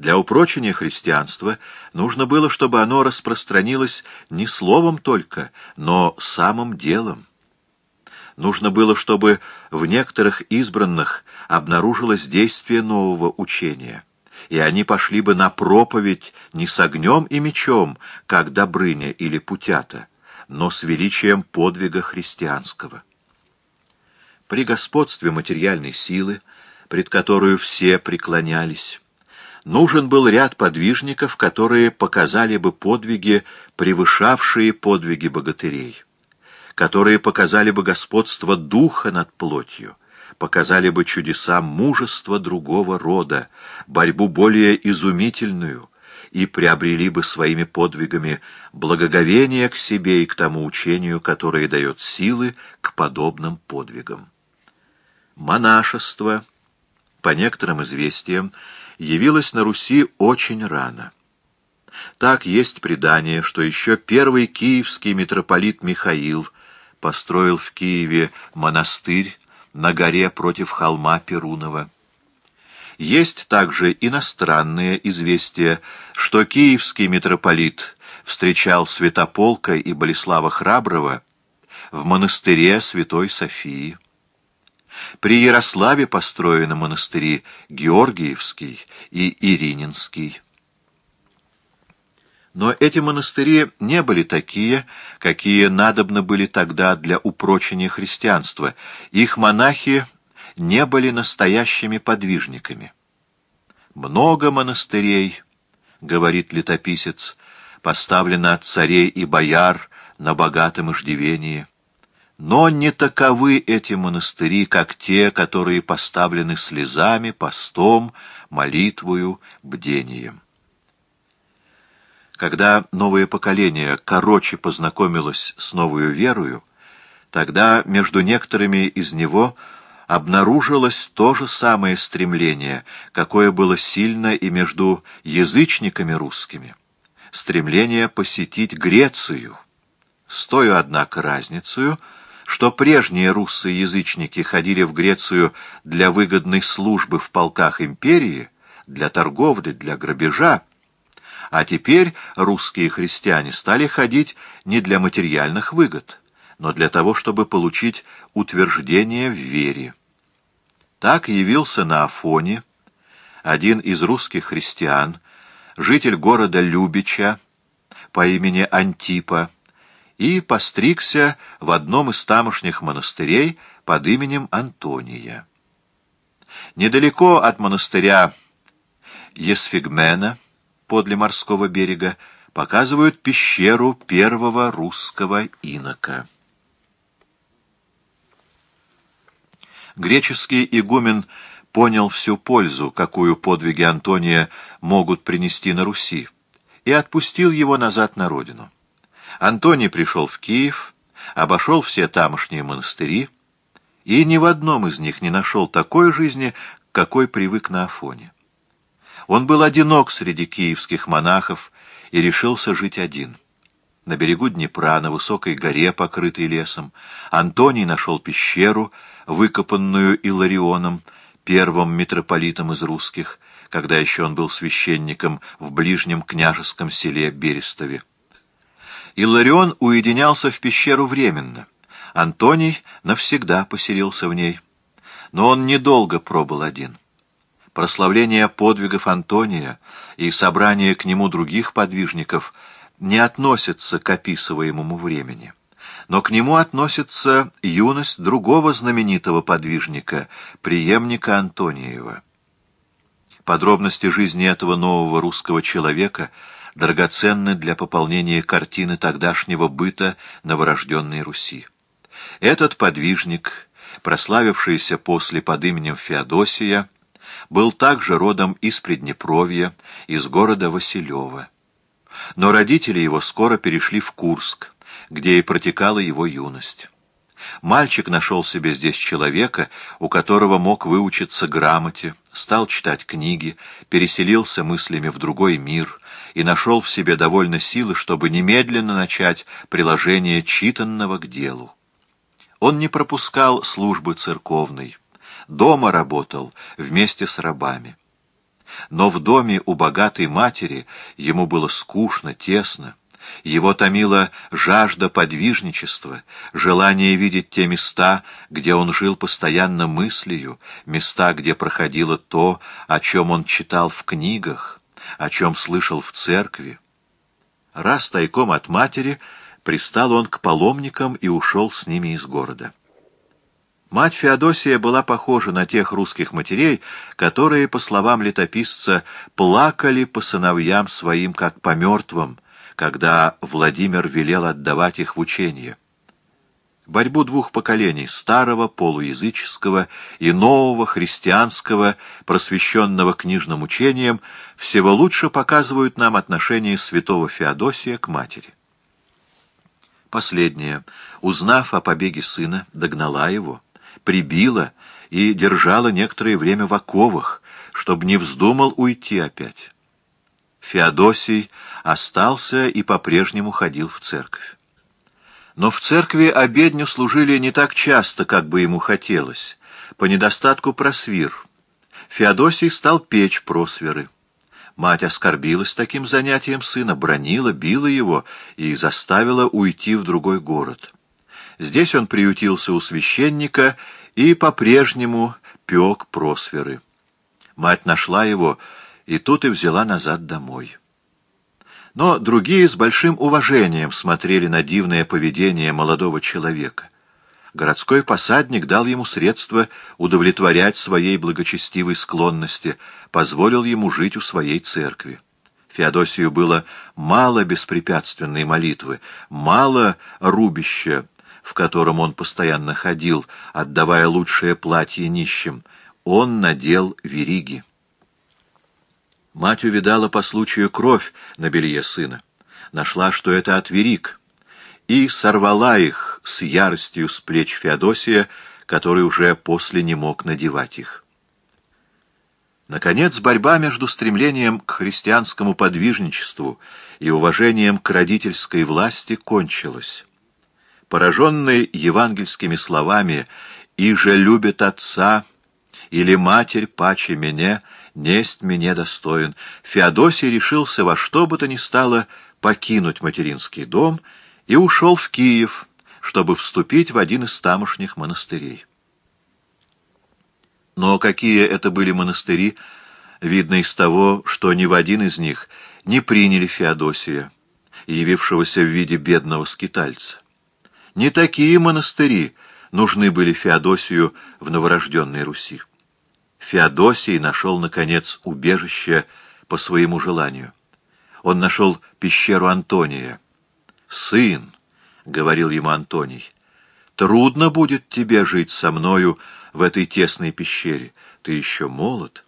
Для упрочения христианства нужно было, чтобы оно распространилось не словом только, но самым делом. Нужно было, чтобы в некоторых избранных обнаружилось действие нового учения, и они пошли бы на проповедь не с огнем и мечом, как Добрыня или Путята, но с величием подвига христианского. При господстве материальной силы, пред которую все преклонялись, нужен был ряд подвижников, которые показали бы подвиги, превышавшие подвиги богатырей, которые показали бы господство духа над плотью, показали бы чудеса мужества другого рода, борьбу более изумительную, и приобрели бы своими подвигами благоговение к себе и к тому учению, которое дает силы к подобным подвигам. Монашество, по некоторым известиям, явилась на Руси очень рано. Так есть предание, что еще первый киевский митрополит Михаил построил в Киеве монастырь на горе против холма Перунова. Есть также иностранные известия, что киевский митрополит встречал Святополка и Болеслава Храброго в монастыре Святой Софии. При Ярославе построены монастыри Георгиевский и Ирининский. Но эти монастыри не были такие, какие надобны были тогда для упрочения христианства. Их монахи не были настоящими подвижниками. «Много монастырей», — говорит летописец, — «поставлено от царей и бояр на богатом иждивении». Но не таковы эти монастыри, как те, которые поставлены слезами, постом, молитвою, бдением. Когда новое поколение короче познакомилось с новую верою, тогда между некоторыми из него обнаружилось то же самое стремление, какое было сильно и между язычниками русскими, стремление посетить Грецию, с той, однако, разницей, что прежние русские язычники ходили в Грецию для выгодной службы в полках империи, для торговли, для грабежа, а теперь русские христиане стали ходить не для материальных выгод, но для того, чтобы получить утверждение в вере. Так явился на Афоне один из русских христиан, житель города Любича по имени Антипа, и постригся в одном из тамошних монастырей под именем Антония. Недалеко от монастыря Есфигмена, подле морского берега, показывают пещеру первого русского инока. Греческий игумен понял всю пользу, какую подвиги Антония могут принести на Руси, и отпустил его назад на родину. Антоний пришел в Киев, обошел все тамошние монастыри и ни в одном из них не нашел такой жизни, какой привык на Афоне. Он был одинок среди киевских монахов и решился жить один. На берегу Днепра, на высокой горе, покрытой лесом, Антоний нашел пещеру, выкопанную Иларионом, первым митрополитом из русских, когда еще он был священником в ближнем княжеском селе Берестове. Илларион уединялся в пещеру временно. Антоний навсегда поселился в ней. Но он недолго пробыл один. Прославление подвигов Антония и собрание к нему других подвижников не относятся к описываемому времени. Но к нему относится юность другого знаменитого подвижника, преемника Антониева. Подробности жизни этого нового русского человека – драгоценны для пополнения картины тогдашнего быта новорожденной Руси. Этот подвижник, прославившийся после под именем Феодосия, был также родом из Приднепровья, из города Василева. Но родители его скоро перешли в Курск, где и протекала его юность. Мальчик нашел себе здесь человека, у которого мог выучиться грамоте, стал читать книги, переселился мыслями в другой мир, и нашел в себе довольно силы, чтобы немедленно начать приложение читанного к делу. Он не пропускал службы церковной, дома работал вместе с рабами. Но в доме у богатой матери ему было скучно, тесно. Его томила жажда подвижничества, желание видеть те места, где он жил постоянно мыслью, места, где проходило то, о чем он читал в книгах, о чем слышал в церкви. Раз тайком от матери пристал он к паломникам и ушел с ними из города. Мать Феодосия была похожа на тех русских матерей, которые, по словам летописца, плакали по сыновьям своим, как по мертвым, когда Владимир велел отдавать их в учение. Борьбу двух поколений, старого полуязыческого и нового христианского, просвещенного книжным учением, всего лучше показывают нам отношение святого Феодосия к матери. Последняя, узнав о побеге сына, догнала его, прибила и держала некоторое время в оковах, чтобы не вздумал уйти опять. Феодосий остался и по-прежнему ходил в церковь. Но в церкви обедню служили не так часто, как бы ему хотелось, по недостатку просвир. Феодосий стал печь просверы. Мать оскорбилась таким занятием сына, бронила, била его и заставила уйти в другой город. Здесь он приютился у священника и по-прежнему пек просверы. Мать нашла его, и тут и взяла назад домой. Но другие с большим уважением смотрели на дивное поведение молодого человека. Городской посадник дал ему средства удовлетворять своей благочестивой склонности, позволил ему жить у своей церкви. Феодосию было мало беспрепятственной молитвы, мало рубища, в котором он постоянно ходил, отдавая лучшее платье нищим. Он надел вериги. Мать увидала по случаю кровь на белье сына, нашла, что это от верик, и сорвала их с яростью с плеч Феодосия, который уже после не мог надевать их. Наконец, борьба между стремлением к христианскому подвижничеству и уважением к родительской власти кончилась. Пораженный евангельскими словами «И же любит отца» или «Матерь паче меня», несть мне достоин, Феодосий решился во что бы то ни стало покинуть материнский дом и ушел в Киев, чтобы вступить в один из тамошних монастырей. Но какие это были монастыри, видно из того, что ни в один из них не приняли Феодосия, явившегося в виде бедного скитальца. Не такие монастыри нужны были Феодосию в новорожденной Руси. Феодосий нашел, наконец, убежище по своему желанию. Он нашел пещеру Антония. «Сын», — говорил ему Антоний, — «трудно будет тебе жить со мною в этой тесной пещере. Ты еще молод».